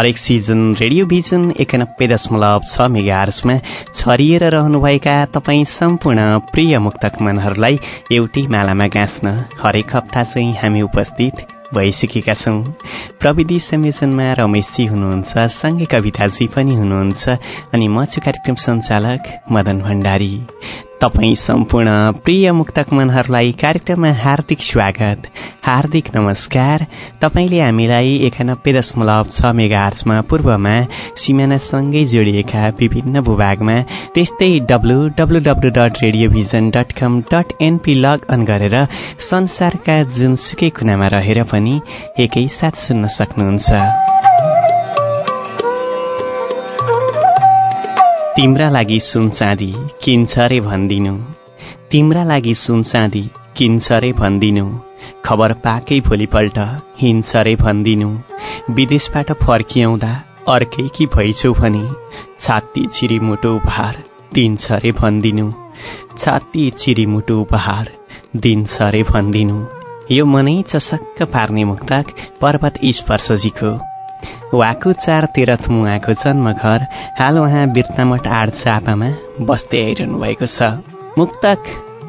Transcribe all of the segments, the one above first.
हरेक season radio vision एकानब्बे दशमलव छ मेगार्समा छरिएर रहनुभएका तपाईँ सम्पूर्ण प्रिय मुक्तक मनहरूलाई एउटै मालामा गाँच्न हरेक हप्ता चाहिँ हामी उपस्थित भइसकेका छौँ। प्रविधि संयोजनमा रमेशजी हुनुहुन्छ सँगै कविताजी पनि हुनुहुन्छ अनि म छु कार्यक्रम सञ्चालक मदन भण्डारी। तपाईँ सम्पूर्ण प्रिय मुक्तक मनहरूलाई कार्यक्रममा हार्दिक स्वागत हार्दिक नमस्कार। तपाईँले हामीलाई एकानब्बे दशमलव छ मेगार्समा पूर्वमा सिमानासँगै जोडिएका विभिन्न भूभागमा त्यस्तै W W W dot radio vision dot com dot NP log on गरेर संसारका जुनसुकै कुनामा रहेर पनि एकैसाथ सुन्न सक्नुहुन्छ। तिम्रा लागि सुन चाँदी किन्छ रे भनिदिनु। तिम्रा लागि सुन चाँदी किन्छ रे भनिदिनु। खबर पाकै भोलिपल्ट हिँड्छ रे भनिदिनु। विदेशबाट फर्किआउँदा अर्कै कि भइछौ भने छाती छिरिमुटो उपहार दिन्छ रे भनिदिनु। छाती छिरिमुटो उपहार दिन्छ रे भनिदिनु। यो मनै चसक्क पार्ने मुक्तक पर्वत स्पर्शजीको वाकु चार तेह्रथुम उहाँको जन्म घर हाल उहाँ बिर्तामठ आड चापामा बस्दै आइरहनु भएको छ। मुक्तक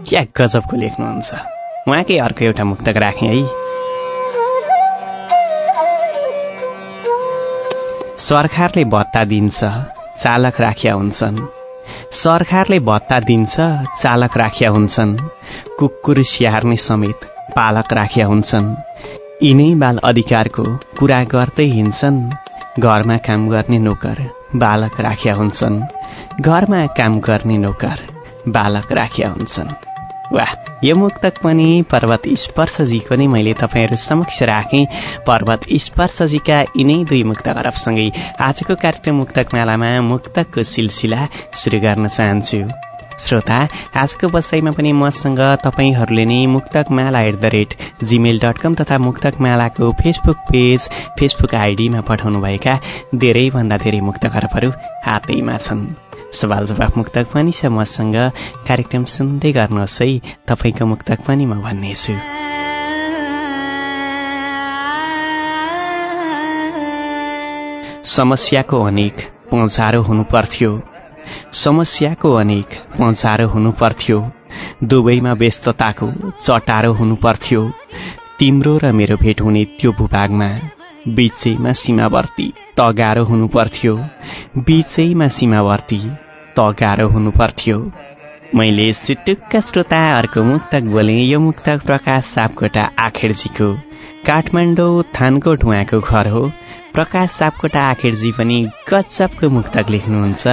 क्या गजबको लेख्नुहुन्छ? उहाँकै अर्को एउटा मुक्तक राखेँ है। सरकारले भत्ता दिन्छ चालक राखिया हुन्छन्। सरकारले भत्ता दिन्छ चालक राखिया हुन्छन्। कुकुर स्याहार्ने समेत पालक राखिया हुन्छन्। यिनै बाल अधिकारको कुरा गर्दै हिँड्छन्। घरमा काम गर्ने नोकर बालक राखिया हुन्छन्। घरमा काम गर्ने नोकर बालक राखिया हुन्छन्। वाह यो मुक्तक पनि पर्वत स्पर्शजीको नै मैले तपाईँहरू समक्ष राखेँ। पर्वत स्पर्शजीका यिनै दुई मुक्त गरबसँगै आजको कार्यक्रम मुक्तक मालामा मुक्तकको सिलसिला सुरु गर्न चाहन्छु। श्रोता आजको बसाइमा पनि मसँग तपाईँहरूले नै Muktak Mala at the rate Gmail dot com तथा मुक्तक मालाको फेसबुक पेज फेसबुक आइडीमा पठाउनुभएका धेरैभन्दा धेरै मुक्त खरबहरू हातैमा छन्। सवाल जवाफ मुक्तक पनि छ मसँग। कार्यक्रम सुन्दै गर्नुहोस् है। तपाईँको मुक्तक पनि म भन्नेछु। समस्याको अनेक पहुँचारो हुनु पर्थ्यो समस्याको अनेक पहुँचारो हुनु पर्थ्यो दुवैमा व्यस्तताको चटारो हुनु पर्थ्यो तिम्रो र मेरो भेट हुने त्यो भूभागमा बिचैमा सीमावर्ती तगारो हुनु पर्थ्यो बिचैमा सीमावर्ती तगारो हुनु पर्थ्यो मैले सिटुक्क श्रोता अर्को मुक्तक बोले यो मुक्तक प्रकाश सापकोटा आखेरजीको काठमाडौँ थानकोट उहाँको घर हो। प्रकाश सापकोटा आखेरजी पनि गजबको मुक्तक लेख्नुहुन्छ।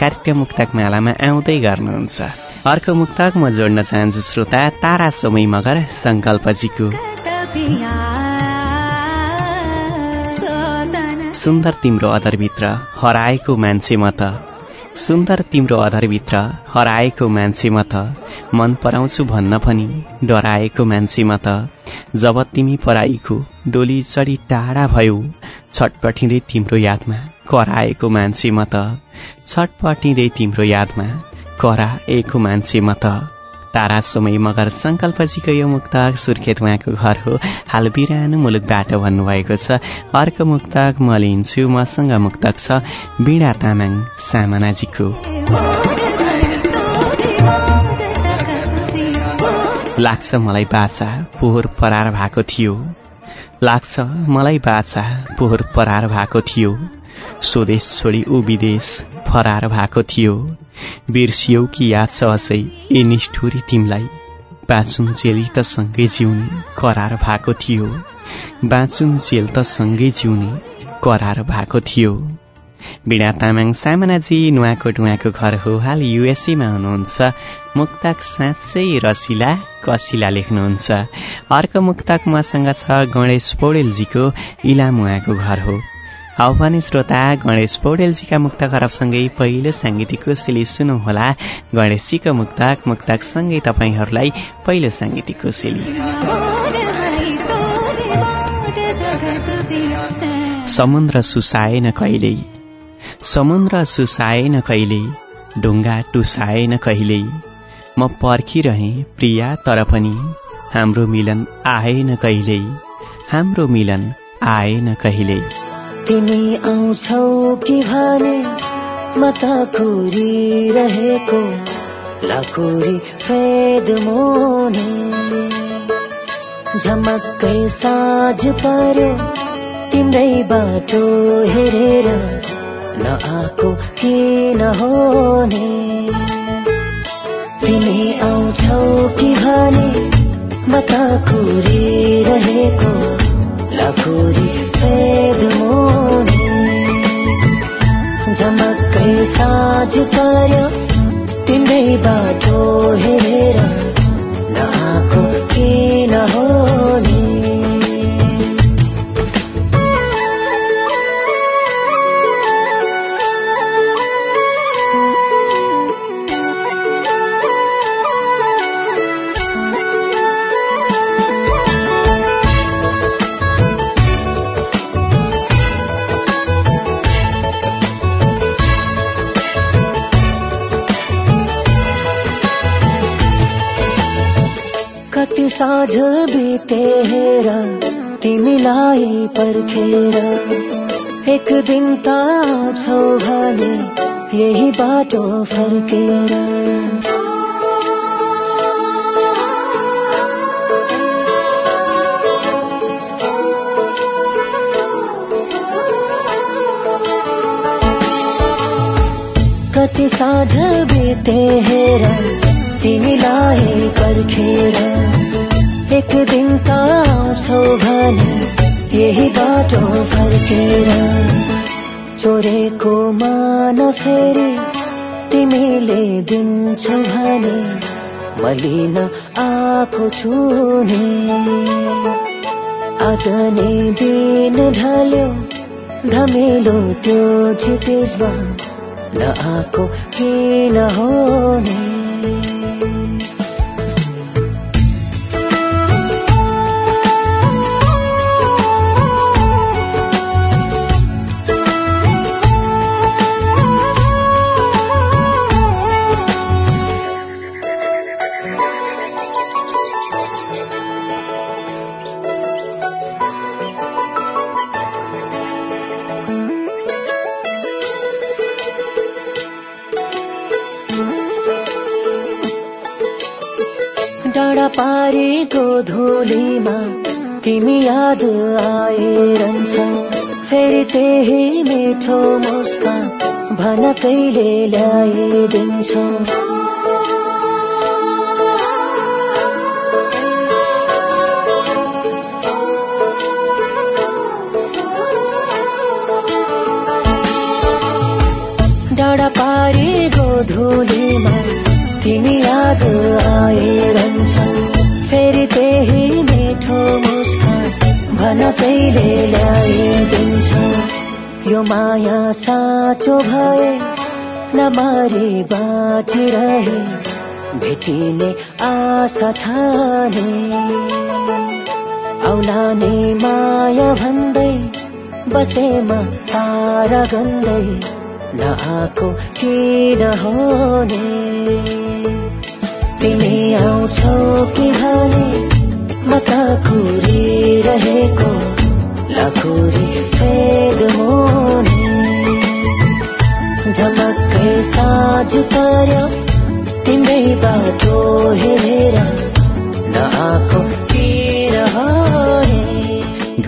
कार्यक्रम मुक्तक मालामा आउँदै गर्नुहुन्छ। अर्को मुक्तक म जोड्न चाहन्छु श्रोता तारा समय मगर सङ्कल्पजीको। सुन्दर तिम्रो अधरभित्र हराएको मान्छे म त। सुन्दर तिम्रो अधरभित्र हराएको मान्छे म त मन पराउँछु भन्न पनि। डराएको मान्छे म त जब तिमी पराईको डोली चढी टाढा भयौ छटपटिँदै तिम्रो यादमा कराएको मान्छे म त छटपटिँदै तिम्रो यादमा कराएको मान्छे म त। तारा समय मगर सङ्कल्पजीको यो मुक्तक सुर्खेत उहाँको घर हो। हाल बिरानो मुलुकबाट भन्नुभएको छ अर्को मुक्तक म लिन्छु मसँग मुक्तक छ वीणा तामाङ सामनाजीको। लाग्छ मलाई बाचा पोहोर परार भएको थियो। लाग्छ मलाई बाचा पोहोर परार भएको थियो। स्वदेश छोडी ऊ विदेश फरार भएको थियो। बिर्सियौ कि याद छ अझै ए निष्ठुरी तिमीलाई बाँचुन जेली त सँगै जिउने करार भएको थियो। बाँचुन जेल त सँगै जिउने करार भएको थियो। बिना तामाङ सामनाजी नुवाकोट उहाँको घर हो। हाल युएसएमा हुनुहुन्छ। मुक्तक साँच्चै रसिला कसिला लेख्नुहुन्छ। अर्को मुक्तक मसँग छ गणेश पौडेलजीको इलाम उहाँको घर हो। हौ भने श्रोता गणेश पौडेलजीका मुक्त खरबसँगै पहिलो साङ्गीतिक कोसेली सुन्नुहोला। गणेशजीको मुक्तक मुक्तकसँगै तपाईँहरूलाई पहिलो साङ्गीतिक कोसेली समुद्र सुसाएन कहिल्यै? समुद्र सुसाएन कहिल्यै? ढुङ्गा टुसाएन कहिल्यै? म पर्खिरहेँ प्रिया तर पनि हाम्रो मिलन आएन कहिल्यै? हाम्रो मिलन आएन कहिल्यै? तिमी आउँछौ कि भने म त कुरिरहेको लाकुरी फेद मोने। झमक्कै साँझ पर्यो तिम्रै बाटो हेरेर नआएको किन होने। तिमी आउँछौ कि भने म त कुरिरहेको लाखुरी साँझ पर्यो तिम्रै बाटो हेरेर नआएको किन होने पर्खेर एक दिन त आउँछौ भने यही बाटो फर्केर। कति साँझ बिते हेर तिमीलाई पर्खेर फर्केर चोरेको मान फेरि तिमीले दिन्छौ भने मलिन आएको छु नि आज नै दिन ढल्यो धमेलो त्यो क्षितिजमा नआएको किन होने। डाँडा त्यही मिठो मुस्कान भन कहिले ल्याइदिन्छौ? नमारी बाँचिरहे भेटिने आशा ठाने। औला नै माया भन्दै बसेमा तारा गन्दै नआएको किन होने। तिमी आउँछौ कि भने म त कुरिरहेको लाखुरी फेद मोने। झमक्कै साँझ पर्यो। तिम्रै बाटो हेरेर नआएको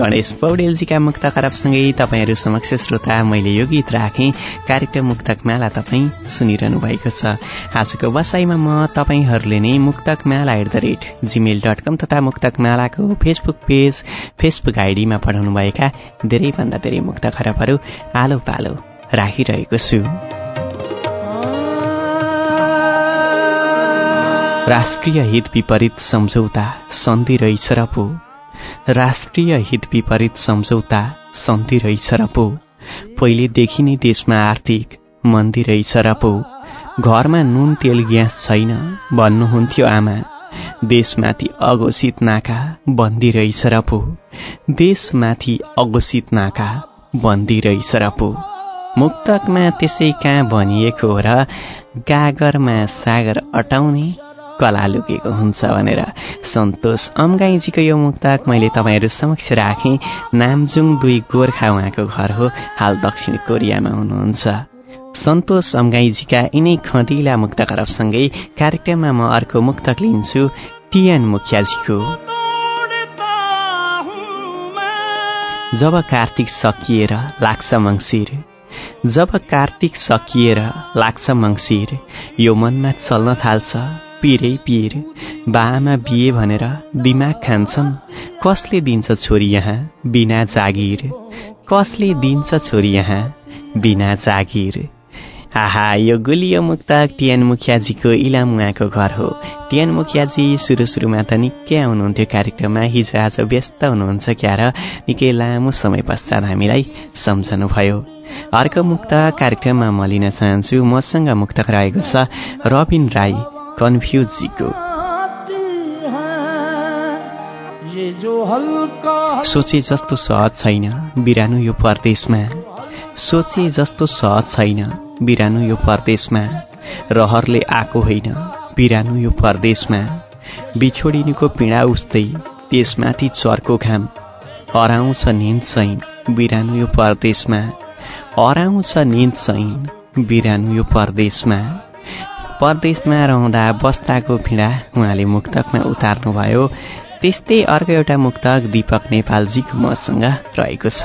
गणेश पौडेलजीका मुक्त खराबसँगै तपाईँहरू समक्ष श्रोता मैले यो गीत राखेँ। कार्यक्रम मुक्तक माला तपाईँ सुनिरहनु भएको छ। आजको बसाइमा म तपाईँहरूले नै Muktak Mala at the rate Gmail dot com तथा मुक्तक मालाको फेसबुक पेज फेसबुक आइडीमा पठाउनुभएका धेरैभन्दा धेरै मुक्त खराबहरू आलो पालो राखिरहेको छु। राष्ट्रिय हित विपरीत सम्झौता सन्धि रहेछ र पो। राष्ट्रिय हित विपरीत सम्झौता सन्धि रहेछ र पो। पहिलेदेखि नै देशमा आर्थिक मन्दी रहेछ र पो। घरमा नुन तेल ग्यास छैन भन्नुहुन्थ्यो आमा। देशमाथि अघोषित नाका बन्दी रहेछ र पो। देशमाथि अघोषित नाका बन्दी रहेछ र पो। मुक्तकमा त्यसै कहाँ भनिएको र गागरमा सागर अटाउने कला लुकेको हुन्छ भनेर। सन्तोष अम्गाईजीको यो मुक्तक मैले तपाईँहरू समक्ष राखेँ। नामजुङ दुई गोर्खा उहाँको घर हो। हाल दक्षिण कोरियामा हुनुहुन्छ। सन्तोष अम्गाईजीका यिनै खँदिला मुक्त करबसँगै कार्यक्रममा म अर्को मुक्तक लिन्छु। टिएन मुखियाजीको। जब कार्तिक सकिएर लाग्छ मङ्सिर। जब कार्तिक सकिएर लाग्छ मङ्सिर यो मनमा चल्न थाल्छ। पिरै पिर बाआमा बिहे भनेर दिमाग खान्छन्। कसले दिन्छ छोरी यहाँ? बिना जागिर। कसले दिन्छ छोरी यहाँ? बिना जागिर। आहा यो गुलियो मुक्तक टिएन मुखियाजीको इलाम उहाँको घर हो। टिएन मुखियाजी सुरु सुरुमा त निकै आउनुहुन्थ्यो कार्यक्रममा। हिजो आज व्यस्त हुनुहुन्छ क्या र निकै लामो समय पश्चात हामीलाई सम्झनुभयो। अर्को मुक्त कार्यक्रममा म लिन चाहन्छु। मसँग मुक्तक रहेको छ रबिन राई। कन्फ्युजीको सोचे जस्तो सहज छैन बिरानु यो परदेशमा। सोचे जस्तो सहज छैन बिरानु यो परदेशमा। रहरले आएको होइन बिरानु यो परदेशमा। बिछोडिनुको पीडा उस्तै त्यसमाथि चर्को घाम। हराउँछ निन्द सैन बिरानु यो परदेशमा। हराउँछ निन्द सैन बिरानु यो परदेशमा। परदेशमा रहँदा बस्ताको पीडा उहाँले मुक्तकमा उतार्नुभयो। त्यस्तै अर्को एउटा मुक्तक दीपक नेपालजीको मसँग रहेको छ।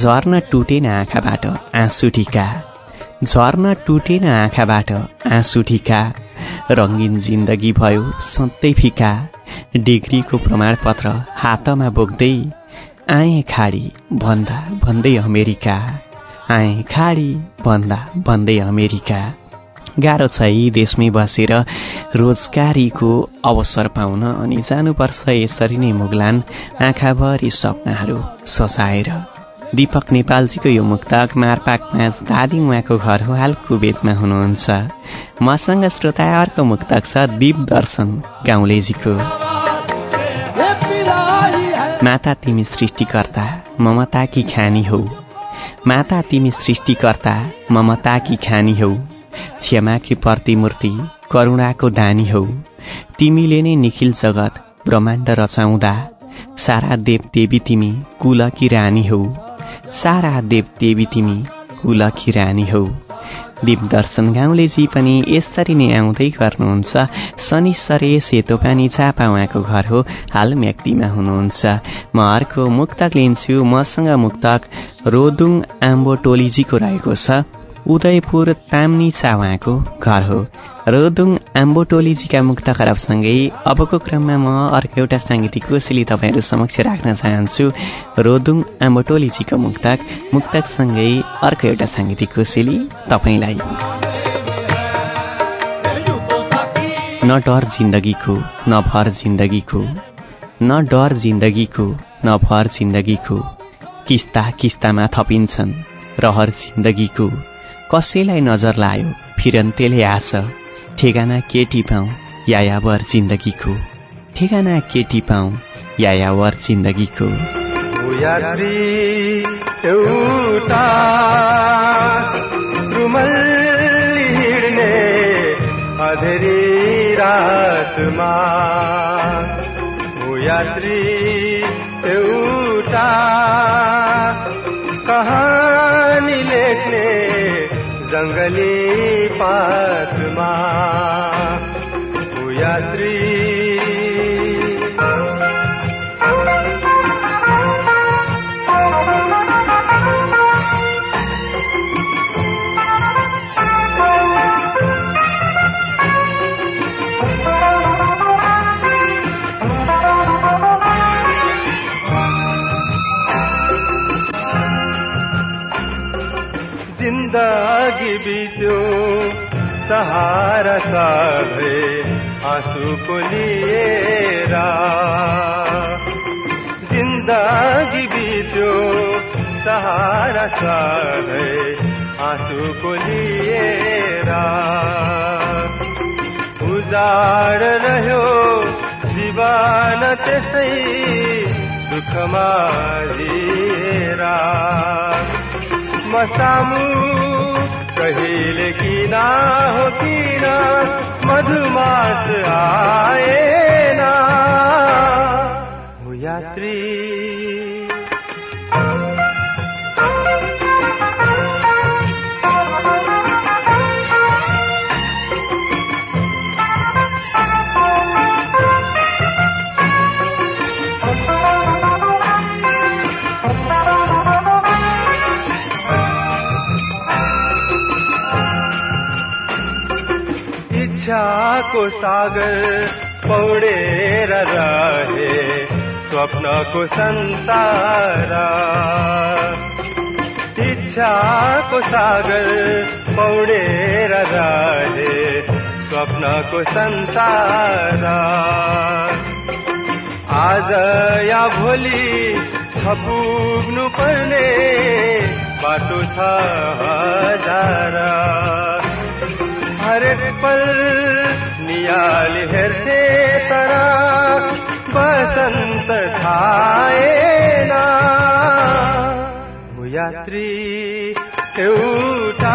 झर्न टुटेन आँखाबाट आँसु ढिका झर्न टुटेन आँखाबाट आँसु ढिका रङ्गिन जिन्दगी भयो सधैँ फिका। डिग्रीको प्रमाणपत्र हातमा बोक्दै आए खाडी भन्दा भन्दै अमेरिका। आए खाडी भन्दा भन्दै अमेरिका। गाह्रो छ यी देशमै बसेर रोजगारीको अवसर पाउन अनि जानुपर्छ यसरी नै मुगलान आँखाभरि सपनाहरू ससाएर। दीपक नेपालजीको यो मुक्तक मारपाक पाँच दादिङ उहाँको घर हो हाल कुवेतमा हुनुहुन्छ। मसँग श्रोता अर्को मुक्तक छ दीप दर्शन गाउँलेजीको। माता तिमी सृष्टिकर्ता ममताकी खानी हौ। माता तिमी सृष्टिकर्ता ममताकी खानी हौ क्षमाकी प्रतिमूर्ति करुणाको दानी हौ। तिमीले नै निखिल जगत ब्रह्माण्ड रचाउँदा सारा देव देवी तिमी कुलकी रानी हौ। सारा देव देवी तिमी कुलकी रानी हौ। दिपदर्शन गाउँलेजी पनि यसरी नै आउँदै गर्नुहुन्छ। शनि सरे सेतो पानी चापा उहाँको घर हो। हाल म्याग्दीमा हुनुहुन्छ। म अर्को मुक्तक लिन्छु। मसँग मुक्तक रोदुङ आम्बो टोलीजीको रहेको छ। उदयपुर तामनी उहाँको घर हो। रोदुङ आम्बोटोलीजीका मुक्त खराबसँगै अबको क्रममा म अर्को एउटा साङ्गीतिक कोसेली तपाईँहरू समक्ष राख्न चाहन्छु। रोदुङ आम्बोटोलीजीको मुक्तक मुक्तकसँगै अर्को एउटा साङ्गीतिक कोसेली तपाईँलाई। न डर जिन्दगीको न भर जिन्दगीको न डर जिन्दगीको न भर जिन्दगीको किस्ता किस्तामा थपिन्छन् रहर जिन्दगीको कसैलाई नजर लायो फिरन्तेले आछ ठेगाना केटी पाउँ यायावर जिन्दगीको। ठेगाना केटी पाउँ यायावर जिन्दगीको। एउटा हिँड्ने अधेरी रातमा। यात्री एउटा कहानी लेख्ने जङ्गली पातमा सहारा सबै आँसुको लिएर जिन्दगी बित्यो सहारा सबै आँसुको लिएर उजाड रह्यो जीवन त्यसै दुःखमा लिएर मसामु कहिले किन हो किन मधुमास आएन हो यात्री इच्छाको सागर पौडेर रहे स्वप्नको संसार। इच्छाको सागर पौडेर रहे स्वप्नको संसार। आज या भोलि छ पुग्नु पर्ने बाटो छ हजार। हरेक पल नियाली हेर्थे तर बसन्त थाएन यात्री एउटा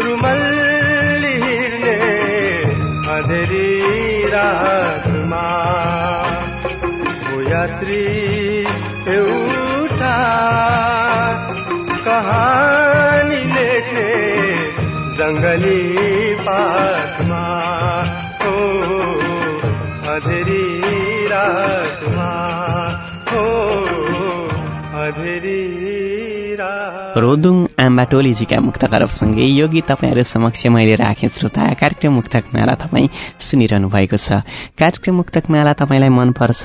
रुमल्ली हिँड्ने अँधेरी रातमा यात्री एउटा लेख्ने जङ्गली पातमा हो अधेरी रातमा हो अधेरी रोदुङ आम्बाटोलीजीका मुक्त करबसँगै यो गीत तपाईँहरू समक्ष मैले राखेँ श्रोता कार्यक्रम मुक्तक माला तपाईँ सुनिरहनु भएको छ। कार्यक्रम मुक्तक माला तपाईँलाई मनपर्छ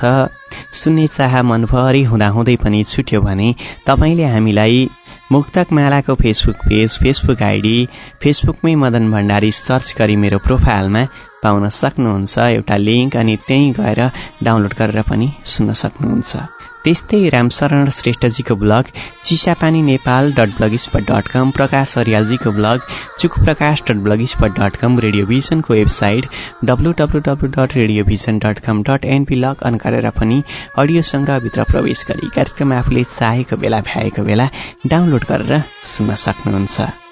सुन्ने चाह मनभरि हुँदाहुँदै पनि छुट्यो भने तपाईँले हामीलाई मुक्तक मालाको फेसबुक पेज फेसबुक आइडी फेसबुकमै मदन भण्डारी सर्च गरी मेरो प्रोफाइलमा पाउन सक्नुहुन्छ। एउटा लिङ्क अनि त्यहीँ गएर डाउनलोड गरेर पनि सुन्न सक्नुहुन्छ। त्यस्तै Ramsharan श्रेष्ठजीको blog Chisapani Nepal dot blogspot dot com Prakash अरियालजीको blog Chuk Prakash dot blogspot dot com रेडियोभिजनको website W W W dot radio vision dot com dot NP log on गरेर पनि अडियो सङ्ग्रहभित्र प्रवेश गरी कार्यक्रम आफूले चाहेको बेला भ्याएको बेला डाउनलोड गरेर सुन्न सक्नुहुन्छ।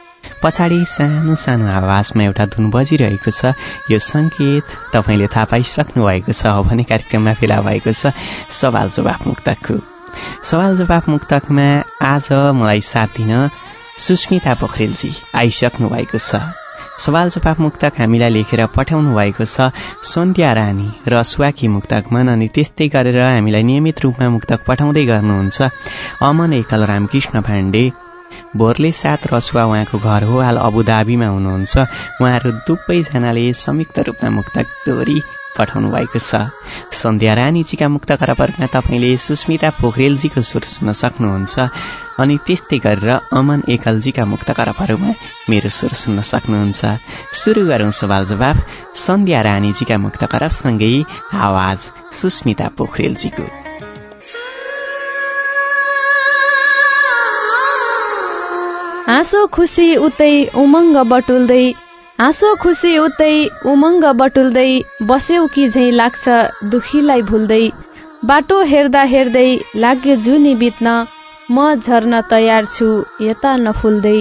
पछाडि सानो सानो आवाजमा एउटा धुन बजिरहेको छ। यो सङ्केत तपाईँले थाहा पाइसक्नु भएको छ हो भने कार्यक्रममा फेला भएको छ। सवाल जवाफ मुक्तकको सवाल जवाफ मुक्तकमा आज मलाई साथ दिन सुस्मिता पोखरेलजी आइसक्नु भएको छ। सवाल जवाफ मुक्तक हामीलाई लेखेर पठाउनु भएको छ सन्ध्या रानी र स्वाकी मुक्तकमन अनि त्यस्तै गरेर हामीलाई नियमित रूपमा मुक्तक पठाउँदै गर्नुहुन्छ। अमन एकल रामकृष्ण पाण्डे भोरले सात रसुवा उहाँको घर हो हाल अबुधाबीमा हुनुहुन्छ। उहाँहरू दुवैजनाले संयुक्त रूपमा मुक्तक दोहोरी पठाउनु भएको छ। सन्ध्या रानीजीका मुक्त खराबहरूमा तपाईँले सुस्मिता पोखरेलजीको सुर सुन्न सक्नुहुन्छ अनि त्यस्तै गरेर अमन एकलजीका मुक्त खराबहरूमा मेरो सुर सुन्न सक्नुहुन्छ। सुरु गरौँ सवाल जवाफ सन्ध्या रानीजीका मुक्त खराबसँगै आवाज सुस्मिता पोखरेलजीको। हाँसो खुसी उतै उमङ्ग बटुल्दै हाँसो खुसी उतै उमङ्ग बटुल्दै बस्यौ कि झैँ लाग्छ दुखीलाई भुल्दै। बाटो हेर्दा हेर्दै लाग्यो जुनी बित्न म झर्न तयार छु यता नफुल्दै।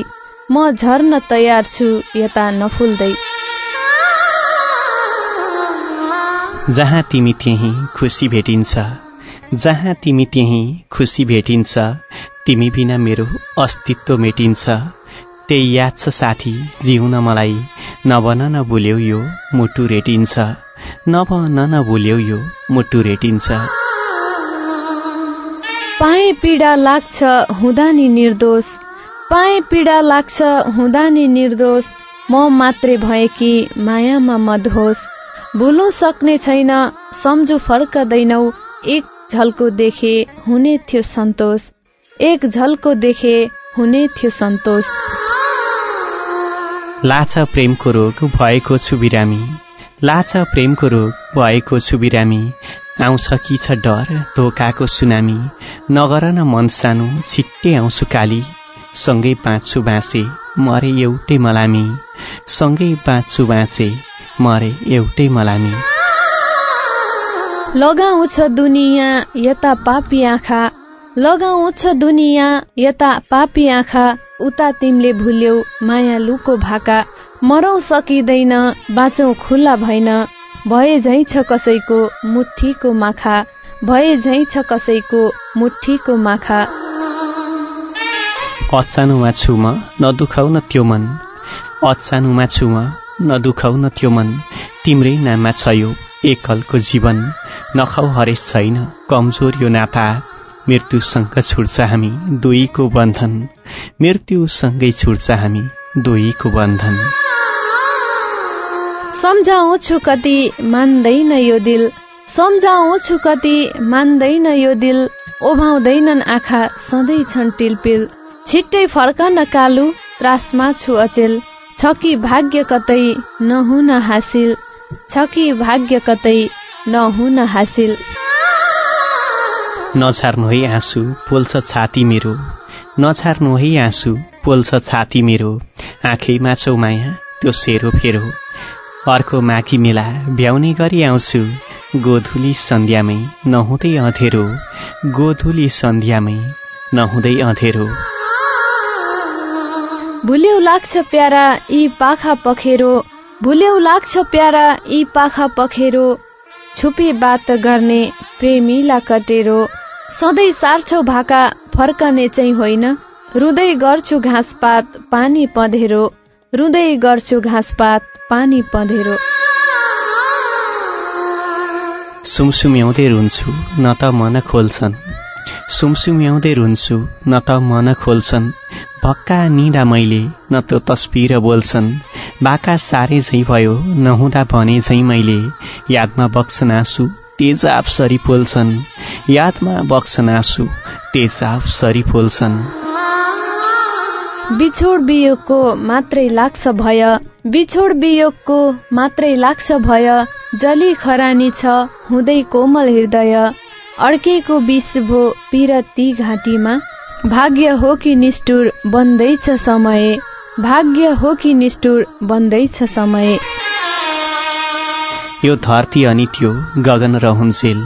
म झर्न तयार छु यता नफुल्दै। जहाँ तिमी त्यहीँ खुसी भेटिन्छ जहाँ तिमी त्यहीँ खुसी भेटिन्छ तिमी बिना मेरो अस्तित्व मेटिन्छ। त्यही याद छ साथी जिउन मलाई। नभन नभुल्यौ यो मुटु रेटिन्छ। नभन नभुल्यौ यो मुटु रेटिन्छ। पाए पीडा लाग्छ हुँदा नि निर्दोष। पाए पीडा लाग्छ हुँदा नि निर्दोष। म मात्रै भए कि मायामा मदहोस भुल्नु सक्ने छैन सम्झु फर्कदैनौ। एक झल्को देखे हुने थियो सन्तोष। एक झल्को देखे हुने थियो सन्तोष। लाछ प्रेमको रोग भएको छु बिरामी। लाछ प्रेमको रोग भएको छु बिरामी। आउँछ कि छ डर धोकाको सुनामी। नगर न मन सानो छिट्टै आउँछु काली। सँगै बाँच्छु बाँचे मरे एउटै मलामी। सँगै बाँच्छु बाँचे मरे एउटै मलामी। लगाउँछ दुनियाँ यता पापी आँखा लगाउँछ दुनियाँ यता पापी आँखा उता तिमीले भुल्यौ माया लुको भाका। मरौ सकिँदैन बाँचौ खुल्ला भएन। भए झै छ कसैको मुठीको माखा। भए झै छ कसैको मुठीको माखा। अचानुमा छु म नदुखाउ न त्यो मन। अचानुमा छु म नदुखाउ न त्यो मन। तिम्रै नाममा छ यो एकलको जीवन। नखाउ हरेस छैन कमजोर यो नाता। मृत्युसँग छुट्छ हामी दुईको बन्धन। मृत्युसँगै छुट्छ हामी दुईको बन्धन। सम्झाउँछु कति मान्दैन यो दिल। सम्झाउँछु कति मान्दैन यो दिल। ओभाउँदैनन् आँखा सधैँ छन् टिलपिल। छिट्टै फर्कन कालु त्रासमा छु अचेल। छ कि भाग्य कतै नहुन हासिल। छ कि भाग्य कतै नहुन हासिल। नछार्नु है आँसु पोल्छ छाती मेरो। नछार्नु है आँसु पोल्छ छाती मेरो। आँखैमा छौ माया त्यो सेरो फेरो। अर्को माघी मेला भ्याउने गरी आउँछु। गोधुली सन्ध्यामै नहुँदै अँधेरो। गोधुली सन्ध्यामै नहुँदै अँधेरो। भुल्यौ लाग्छ प्यारा यी पाखा पखेरो। भुल्यौ लाग्छ प्यारा यी पाखा पखेरो। छुपी बात गर्ने प्रेमीला कटेरो। सधैँ सार्छौ भाका फर्कने चाहिँ होइन। रुँदै गर्छु घाँसपात पानी पँधेरो। रुँदै गर्छु घाँसपात पानी पँधेरो। सुमसुम्याउँदै रुन्छु न त मन खोल्छन्। सुमसुम्याउँदै रुन्छु न त मन खोल्छन्। भक्का निदा मैले न त तस्बिर बोल्छन्। बाका सारे झै भयो नहुँदा भने झै मैले। यादमा बक्सन आँसु तेजाब सरी पोल्छन् यादमा बक्सन आँसु तेजाब सरी पोल्छन् बिछोड बियोगको मात्रै लाग्छ भय बिछोड बियोगको मात्रै लाग्छ भय जली खरानी छ हुँदै कोमल हृदय। अड्केको विष भो पिरती घाँटीमा। भाग्य हो कि निष्ठुर बन्दैछ समय भाग्य हो कि निष्ठुर बन्दैछ समय। यो धरती अनि त्यो गगन रहन्जेल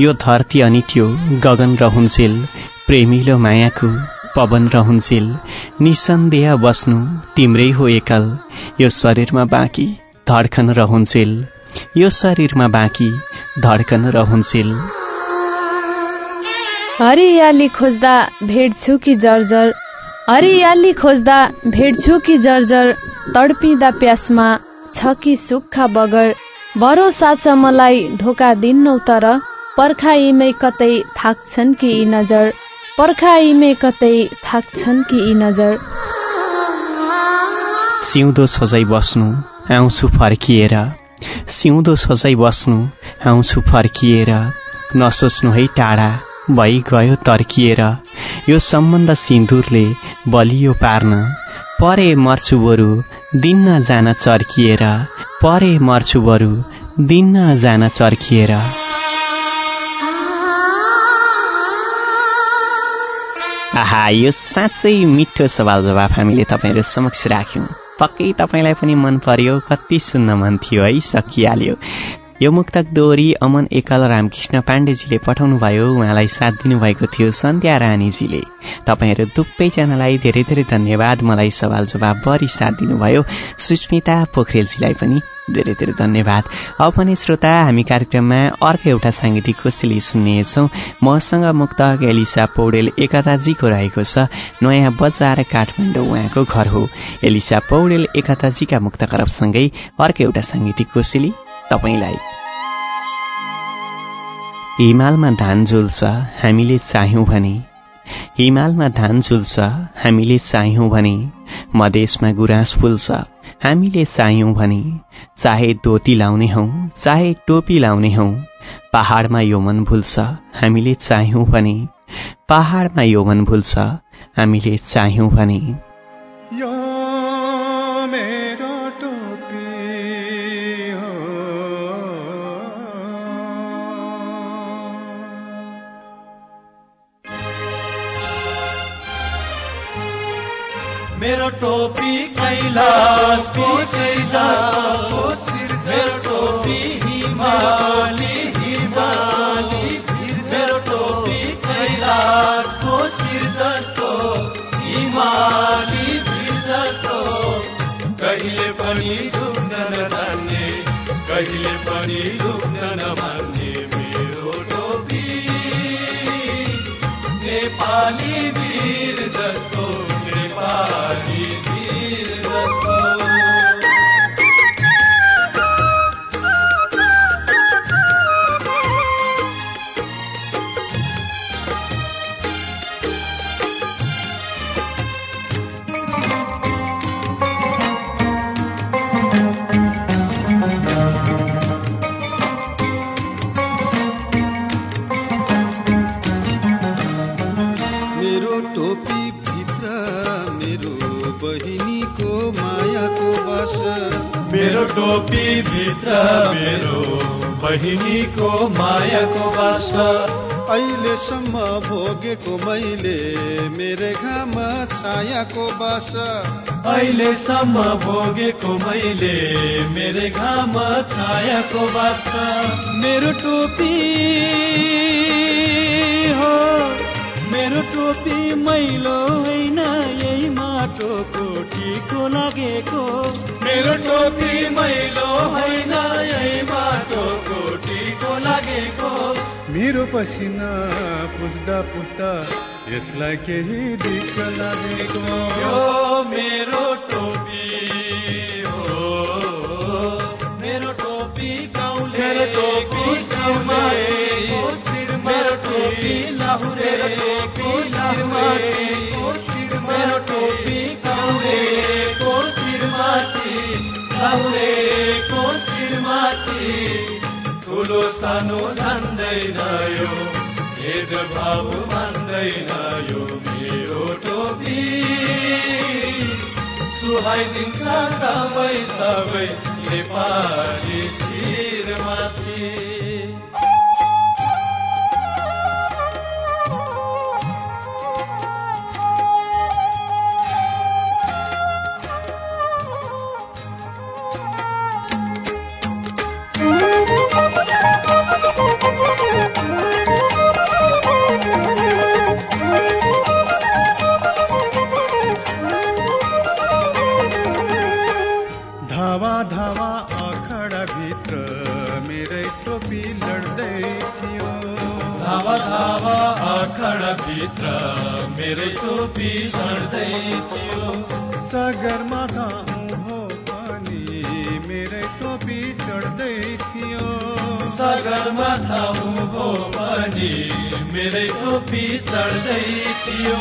यो धरती अनि त्यो गगन रहन्जेल प्रेमिलो मायाको पवन रहन्जेल निसन्देह बस्नु तिम्रै हो एकल। यो शरीरमा बाँकी धड्कन रहन्जेल यो शरीरमा बाँकी धड्कन रहन्जेल हरियाली खोज्दा भेट्छु कि जर्जर? हरियाली खोज्दा भेट्छु कि जर्जर? तडपिँदा प्यासमा छ कि सुक्खा बगर? भरोसा छ मलाई धोका दिन्नौ तर पर्खाइमै कतै थाक्छन् कि यी नजर? पर्खाइमै कतै थाक्छन् कि यी नजर? सिउँदो सजाइ बस्नु आउँछु फर्किएर। सिउँदो सजाइ बस्नु आउँछु फर्किएर। नसोच्नु है टाढा भइ गयो तर्किएर। यो सम्बन्ध सिन्दुरले बलियो पार्न। परे मर्छु बरु दिन्न जान चर्किएर। परे मर्छु बरु दिन्न जान चर्किएर। आहा यो साँच्चै मिठो सवाल जवाफ हामीले तपाईँहरू समक्ष राख्यौँ। पक्कै तपाईँलाई पनि मन पर्यो कति सुन्न मन थियो है सकिहाल्यो। यो मुक्तक दोहोरी अमन एकल रामकृष्ण पाण्डेजीले पठाउनु भयो उहाँलाई साथ दिनुभएको थियो सन्ध्या रानीजीले तपाईँहरू दुवैजनालाई धेरै धेरै धन्यवाद। मलाई सवाल जवाब बढी साथ दिनुभयो। सुस्मिता पोखरेलजीलाई पनि धेरै धेरै धन्यवाद। अब पनि श्रोता हामी कार्यक्रममा अर्को एउटा साङ्गीतिक कोसेली सुन्नेछौँ। मसँग मुक्तक एलिसा पौडेल एकताजीको रहेको छ। नयाँ बजार काठमाडौँ उहाँको घर हो। एलिसा पौडेल एकताजीका मुक्त करबसँगै अर्को एउटा साङ्गीतिक कोसेली तपाईँलाई। हिमालमा धान झुल्छ हामीले चाह्यौँ भने। हिमालमा धान झुल्छ हामीले चाह्यौँ भने। मधेसमा गुराँस फुल्छ हामीले चाह्यौँ भने। चाहे धोती लाउने हौ चाहे टोपी लाउने हौ पहाडमा यो मन भुल्छ हामीले चाह्यौँ भने। पहाडमा यो मन भुल्छ हामीले चाह्यौँ भने। मेरो टोपी कैलाशको भोगेको मैले मेरै घाम छायाको बस। अहिलेसम्म भोगेको मैले मेरै घाम छायाको बास। मेरो टोपी हो मेरो टोपी मैलो होइन यही माटोको टिको लागेको। मेरो टोपी मैलो होइन यही माटोको मेरो पसिना पुस्दा पुस्दा यसलाई केही दिक्क लागेको यो मेरो टोपी हो मेरो टोपी गाउँले मेरो टोपी गाउँले मेरो टोपी लाहुरे टोपी लाहुरे मेरो टोपी गाउँलेको शिरमाथि लाहुरेको शिरमाथि ठुलो सानो जान्दैन यो। भेदभाव मान्दैन यो मेरो टोपी। सुहाइदिन्छ सबै सबै नेपाली शिरमाथि। धावा धावा अखडा भित्र मेरै टोपी लड्दै थियो। धावा धावा अखडा भित्र मेरै टोपी लड्दै थियो। सगरमाथा उँभो पनि मेरै टोपी चढ्दै थियो। सगरमाथा उँभो पनि मेरै टोपी चढ्दै थियो।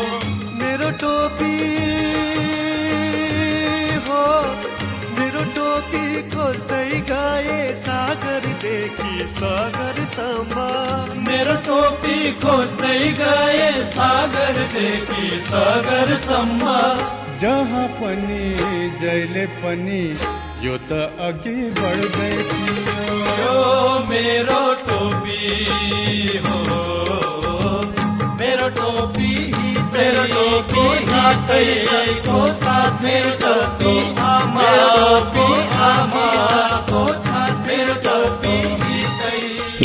मेरो टोपी टोपी खोज्दै गए सागरदेखि सागरसम्म मेरो टोपी खोज्दै गए सागरदेखि सागरसम्म जहाँ पनि जहिले पनि यो त अघि बढ्दै थियो। यो मेरो टोपी हो। मेरो टोपी मेरो टोपी मेरो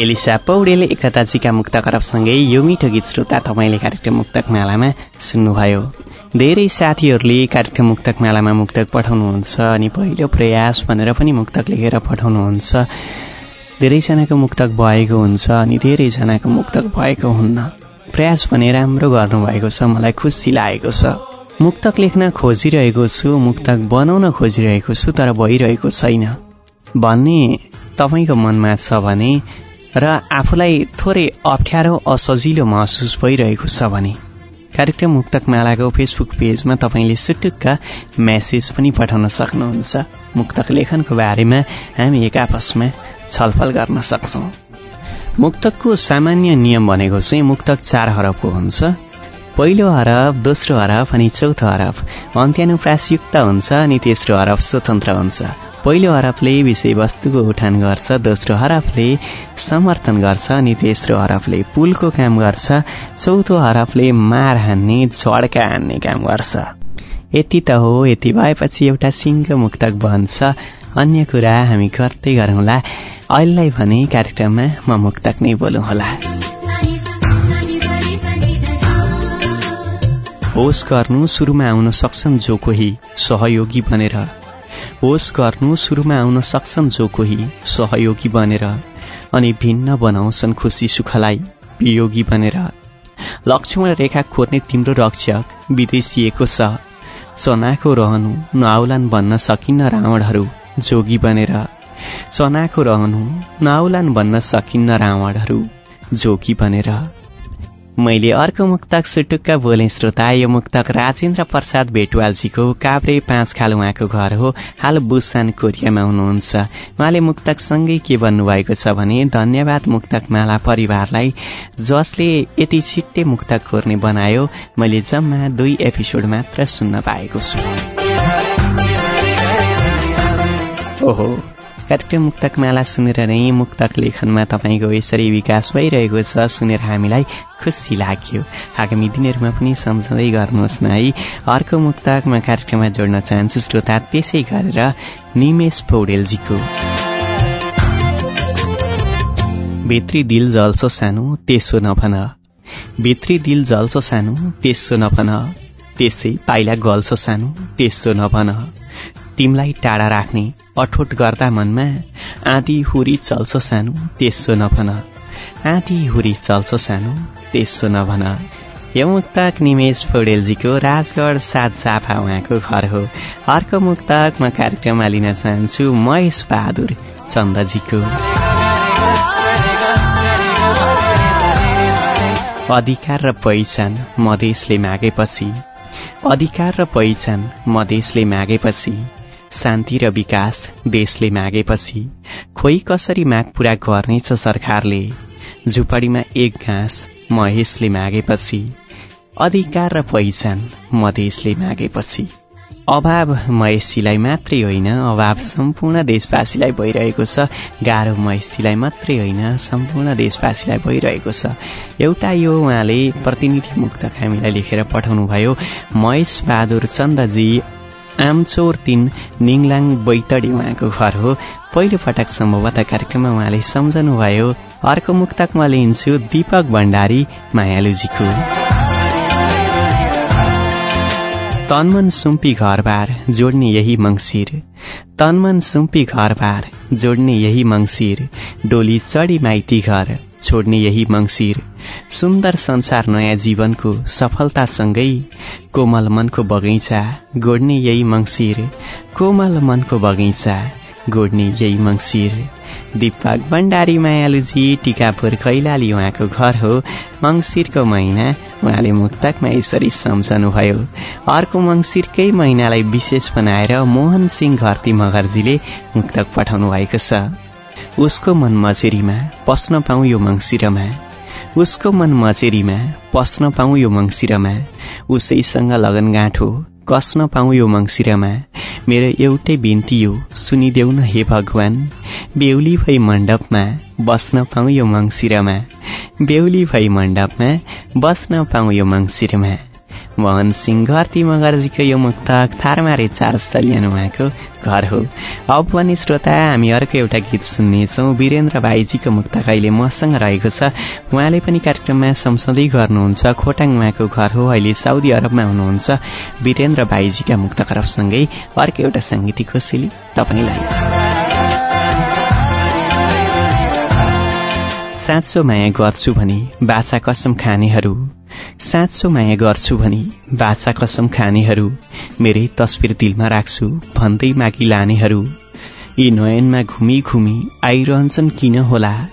एलिसा पौडेलले एकताजीका मुक्त करपसँगै यो मिठो गीत श्रोता तपाईँले कार्यक्रम मुक्तक मालामा सुन्नुभयो। धेरै साथीहरूले कार्यक्रम मुक्तक मालामा मुक्तक पठाउनुहुन्छ अनि पहिलो प्रयास भनेर पनि मुक्तक लेखेर पठाउनुहुन्छ। धेरैजनाको मुक्तक भएको हुन्छ अनि धेरैजनाको मुक्तक भएको हुन्न। प्रयास भने राम्रो गर्नुभएको छ मलाई खुसी लागेको छ। मुक्तक लेख्न खोजिरहेको छु मुक्तक बनाउन खोजिरहेको छु तर भइरहेको छैन। भन्ने तपाईँको मनमा छ भने र आफूलाई थोरै अप्ठ्यारो असजिलो महसुस भइरहेको छ भने कार्यक्रम मुक्तक मालाको फेसबुक पेजमा तपाईँले सुटुक्क म्यासेज पनि पठाउन सक्नुहुन्छ। मुक्तक लेखनको बारेमा हामी एक आपसमा छलफल गर्न सक्छौँ। मुक्तकको सामान्य नियम भनेको चाहिँ मुक्तक चार हरफको हुन्छ। पहिलो हरफ दोस्रो हरफ अनि चौथो हरफ। अन्त्यानुप्रासयुक्त हुन्छ अनि तेस्रो हरफ स्वतन्त्र हुन्छ। पहिलो हरफले विषयवस्तुको उठान गर्छ दोस्रो हरफले समर्थन गर्छ अनि तेस्रो हरफले पुलको काम गर्छ। चौथो हरफले मार हान्ने झड्का हान्ने काम गर्छ। यति त हो यति भएपछि एउटा सिङ्गो मुक्तक बन्छ। अन्य कुरा हामी गर्दै गरौँला? अहिलेलाई भने कार्यक्रममा म मुक्तक नै बोलौँ होला होस गर्नु सुरुमा आउन सक्छन् जो कोही सहयोगी बनेर। होस गर्नु सुरुमा आउन सक्छन् जो कोही सहयोगी बनेर। अनि भिन्न बनाउँछन् खुसी सुखलाई वियोगी बनेर। लक्ष्मण रेखा खोर्ने तिम्रो रक्षक विदेशिएको छ। चनाको रहनु नआउलान् भन्न सकिन्न रावणहरू। जोगी बनेर चनाको रहनु नआउलान् भन्न सकिन्न रावणहरू जोगी बनेर। मैले अर्को मुक्तक सुटुक्क बोले श्रोता यो मुक्तक राजेन्द्र प्रसाद भेटवालजीको काभ्रे पाँच खाल उहाँको घर हो। हाल बुसान कोरियामा हुनुहुन्छ। उहाँले मुक्तकसँगै के भन्नुभएको छ भने धन्यवाद मुक्तक माला परिवारलाई जसले यति छिट्टै मुक्तक खोर्ने बनायो। मैले जम्मा दुई एपिसोड मात्र सुन्न पाएको छु। ओहो। कार्यक्रम मुक्तक माला सुनेर नै मुक्तक लेखनमा तपाईँको यसरी विकास भइरहेको छ सुनेर हामीलाई खुसी लाग्यो। आगामी दिनहरूमा पनि सम्झँदै गर्नुहोस् न है। अर्को मुक्तक म कार्यक्रममा जोड्न चाहन्छु श्रोता त्यसै गरेर निमेश पौडेलजीको। भित्री दिल जल्छ सानो त्यसो नभन। भित्री दिल जल्छ सानो त्यसो नभन। त्यसै पाइला गल्छ सानो त्यसो नभन। तिमलाई टाढा राख्ने अठोट गर्दा मनमा आँधी हुरी चल्छ सानो त्यसो नभन। आँधी हुरी चल्छ सानो त्यसो नभन। मुक्तक निमेश पौडेलजीको राजगढ सात जाफा उहाँको घर हो। अर्को मुक्तक म कार्यक्रममा लिन चाहन्छु महेश बहादुर चन्दजीको। अधिकार र पहिचान मधेसले मागेपछि। अधिकार र पहिचान मधेसले मागेपछि। शान्ति र विकास देशले मागेपछि खोइ कसरी माग पूरा गर्नेछ सरकारले? झुपडीमा एक घाँस महेशले मागेपछि अधिकार र पहिचान मधेसले मागेपछि। अभाव महेशीलाई मात्रै होइन अभाव सम्पूर्ण देशवासीलाई भइरहेको छ। गाह्रो महेशीलाई मात्रै होइन सम्पूर्ण देशवासीलाई भइरहेको छ। एउटा यो उहाँले प्रतिनिधि मुक्तक हामीलाई लेखेर पठाउनुभयो महेश बहादुर चन्दजी आमचोर तिन निङलाङ बैतडी उहाँको घर हो। पहिलो पटक सम्भवतः कार्यक्रममा उहाँले सम्झनुभयो अर्को मुक्तक म लिन्छु दीपक भण्डारी मायालुजीको। तनमन सुम्पी घरबार जोड्ने यही मङ्सिर। तनमन सुम्पी घरबार जोड्ने यही मङ्सिर। डोली चढी माइती घर छोड्ने यही मङ्सिर। सुन्दर संसार नयाँ जीवनको सफलतासँगै कोमल मनको बगैँचा गोड्ने यही मङ्सिर कोमल मनको बगैँचा गोड्ने यही मङ्सिर। दिपक भण्डारी मायालुजी टिकापुर कैलाली उहाँको घर हो। मङ्सिरको महिना उहाँले मुक्तकमा यसरी सम्झनुभयो। अर्को मङ्सिरकै महिनालाई विशेष बनाएर मोहन सिंह घरती मगर्जीले मुक्तक पठाउनु भएको छ। उसको मन मचेरीमा पस्न पाउँ यो मङ्सिरमा। उसको मन मचेरीमा पस्न पाउँ यो मङ्सिरमा। उसैसँग लगनगाँठ हो कस्न पाउँ यो मङ्सिरमा। मेरो एउटै बिन्ती हो सुनिदेऊ न हे भगवान। बेहुली भई मण्डपमा बस्न पाउँ यो मङ्सिरमा। बेहुली भई मण्डपमा बस्न पाउँ यो मङ्सिरमा। मोहन सिंह घरती मगर्जीको यो मुक्तक थारमारे चार स्थलियन उहाँको घर हो। अब पनि श्रोता हामी अर्को एउटा गीत सुन्नेछौँ। वीरेन्द्र भाइजीको मुक्तक अहिले मसँग रहेको छ। उहाँले पनि कार्यक्रममा सम्झँदै गर्नुहुन्छ। खोटाङ उहाँको घर हो अहिले साउदी अरबमा हुनुहुन्छ। वीरेन्द्र भाइजीका मुक्त खरबसँगै अर्को एउटा साङ्गीतिक कोसेली तपाईँलाई। साँचो माया गर्छु भने बाछा कसम खानेहरू साँचो माया गर्छु भनी बाछा कसम खानेहरू मेरै तस्विर दिलमा राख्छु भन्दै मागी लानेहरू। यी नयनमा घुमी घुमी आइरहन्छन् किन होला?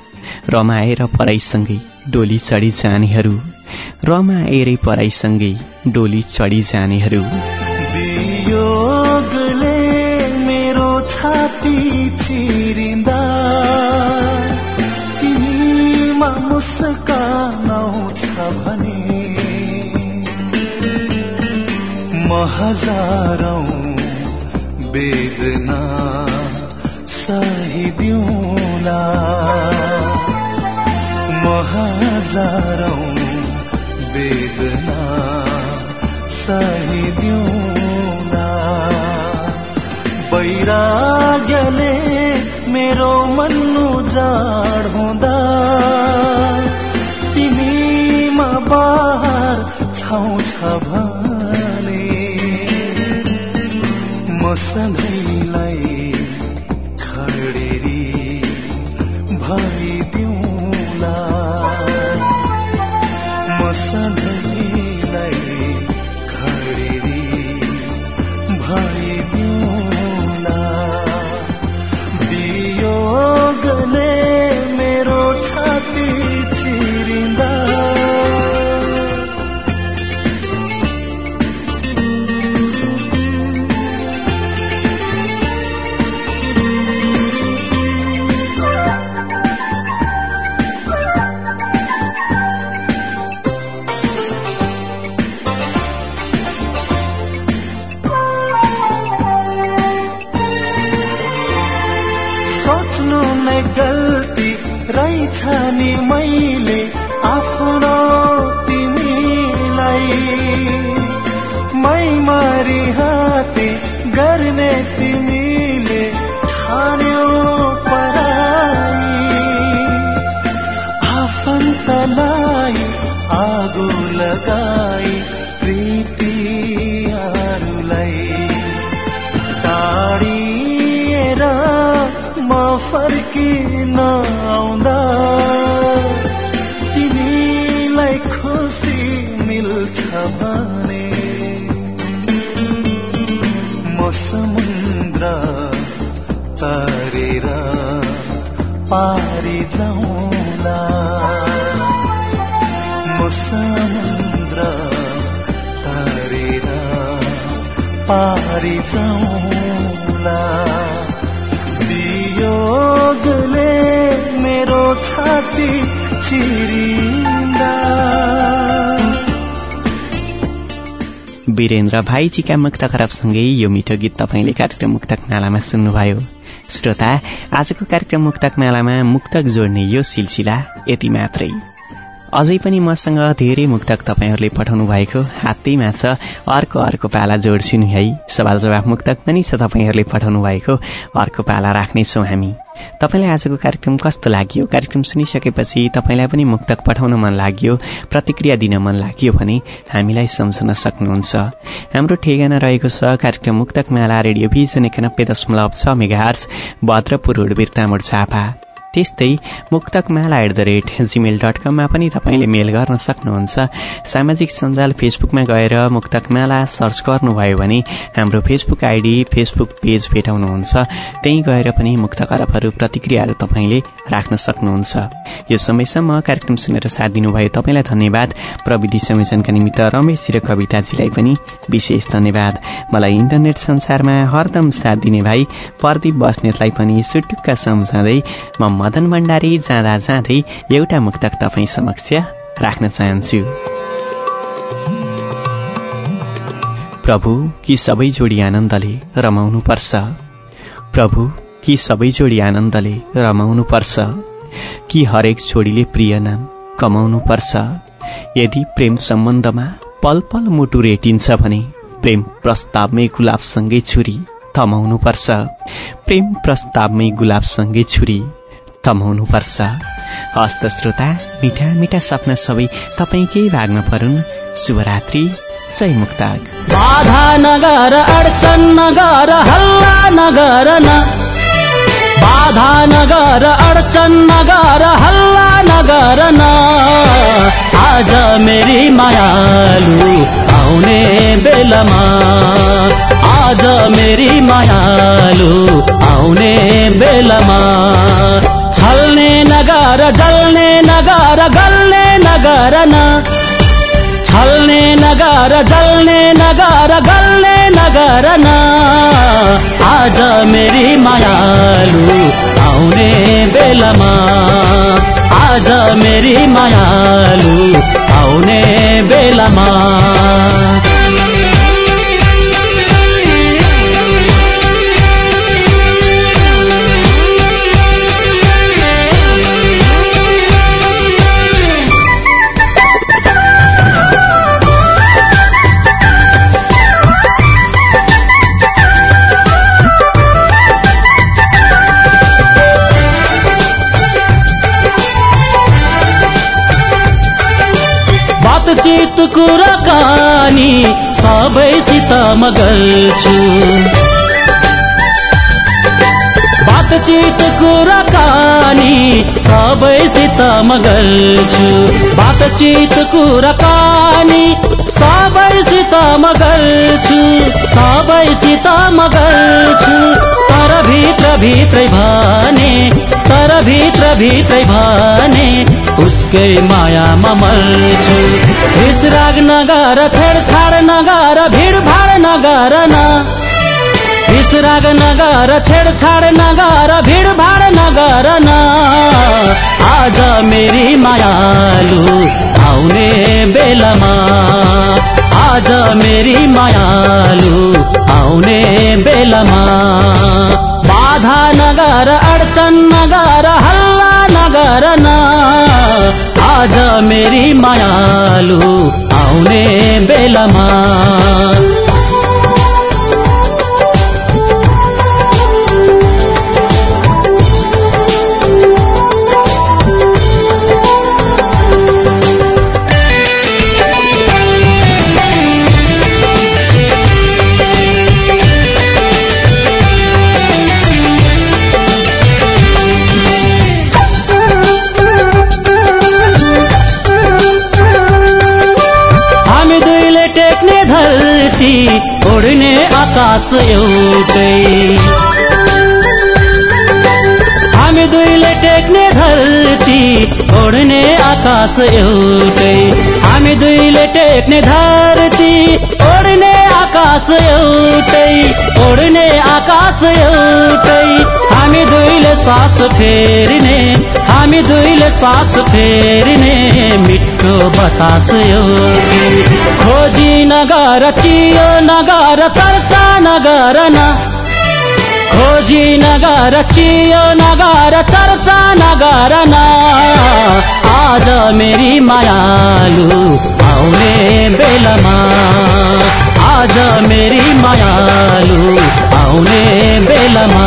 रमाएर पराईसँगै डोली चढी जानेहरू। रमाएरै पराईसँगै डोली चढी जानेहरू। मेरो हजारौं वेदना सहिदिउँला म हजारौं वेदना सहिदिउँला वैराग्यले मेरो मन उजाड हुँदा तिमीमा बार छाउँछ रहेछ नि मैले वियोगले मेरो छाती वीरेन्द्र भाइजीका मुक्त खराबसँगै यो मिठो गीत तपाईँले कार्यक्रम मुक्तक मालामा सुन्नुभयो। श्रोता आजको कार्यक्रम मुक्तक मालामा मुक्तक जोड्ने यो सिलसिला यति मात्रै। अझै पनि मसँग धेरै मुक्तक तपाईँहरूले पठाउनु भएको हातैमा छ। अर्को अर्को पाला जोड्छु नि है। सवाल जवाफ मुक्तक पनि छ तपाईँहरूले पठाउनु भएको। अर्को पाला राख्नेछौँ हामी। तपाईँलाई आजको कार्यक्रम कस्तो लाग्यो? कार्यक्रम सुनिसकेपछि तपाईँलाई पनि मुक्तक पठाउन मन लाग्यो प्रतिक्रिया दिन मन लाग्यो भने हामीलाई सम्झन सक्नुहुन्छ। हाम्रो ठेगाना रहेको छ कार्यक्रम मुक्तक माला रेडियो भिजन एकानब्बे दशमलव छ मेगाहर्स भद्रपुर रोड बिर्तामोड छापा त्यस्तै Muktakmala at the rate Gmail dot कममा पनि तपाईँले मेल गर्न सक्नुहुन्छ। सामाजिक सञ्जाल फेसबुकमा गएर मुक्तकमाला सर्च गर्नुभयो भने हाम्रो फेसबुक आइडी फेसबुक पेज भेटाउनुहुन्छ। त्यहीँ गएर पनि मुक्त करपहरू प्रतिक्रियाहरू तपाईँले राख्न सक्नुहुन्छ। यो समयसम्म कार्यक्रम सुनेर साथ दिनुभयो तपाईँलाई धन्यवाद। प्रविधि संयोजनका निमित्त रमेश र कविताजीलाई पनि विशेष धन्यवाद। मलाई इन्टरनेट संसारमा हरदम साथ दिने भाइ प्रदीप बस्नेतलाई पनि सुटुक्का सम्झाउँदै म मदन भण्डारी जाँदा जाँदै एउटा मुक्तक तपाईँ समक्ष राख्न चाहन्छु। प्रभु कि सबै जोडी आनन्दले रमाउनु पर्छ प्रभु कि सबै जोडी आनन्दले रमाउनु पर्छ कि हरेक छोडीले प्रिय नाम कमाउनु पर्छ यदि प्रेम सम्बन्धमा पल पल मुटु रेटिन्छ भने प्रेम प्रस्तावमै गुलाबसँगै छुरी थमाउनु पर्छ प्रेम प्रस्तावमै गुलाबसँगै छुरी थमाउनु पर्छ हस्त श्रोता मिठा मिठा सपना सबै तपाईँकै भागमा परुन् शुभरात्रि जय मुक्ताक बाधा नगर अडचन नगर हल्ला नगर न। बाधा नगर अडचन नगर हल्ला नगर न। आज मेरी मायालु आउने बेलामा। आज मेरी मायालु आउने बेलामा। छल्ने नगर जल्ने नगर गल्ने नगर न। छल्ने नगर जल्ने नगर गल्ने नगर न। आज मेरी मायालु आउने बेलामा। आज मेरी मायालु आउने बेलामा। बातचित कुराकानी सबैसित म गर्छु बातचित कुराकानी सबैसित म गर्छु बातचित कुराकानी सबैसित म गर्छु सबैसित म गर्छु तर भित्र भित्रै भने तर भित्र भित्रै उसकै मायामा मर्छु रिसराग नगर छेडछाड नगर भिडभाड नगर न। विसराग नगर छेडछाड नगर भिडभाड नगर न। आज मेरी मायालु आउने बेलामा। आज मेरी मायालु आउने बेलामा। बाधा नगर अडचन नगर हल्ला नगर न आज मेरी मायालु आउने बेलामा। धरती ओड्ने आकाश एउटै। हामी दुईले टेक्ने धरती ओड्ने आकाश एउटै। हामी दुईले टेक्ने धरती ओड्ने आकाश एउटै ओड्ने आकाश एउटै। हामी दुईले सास फेर्ने हामी दुईले सास फेर्ने मिठो बतास एउटै। खोजी नगर चियो नगर चर्चा नगर न। खोजी नगर चियो नगर चर्चा नगर न। आज मेरी मायालु आउने बेलामा राजा मेरी मायालु आउने बेलामा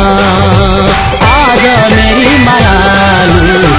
आजा मेरी मायालु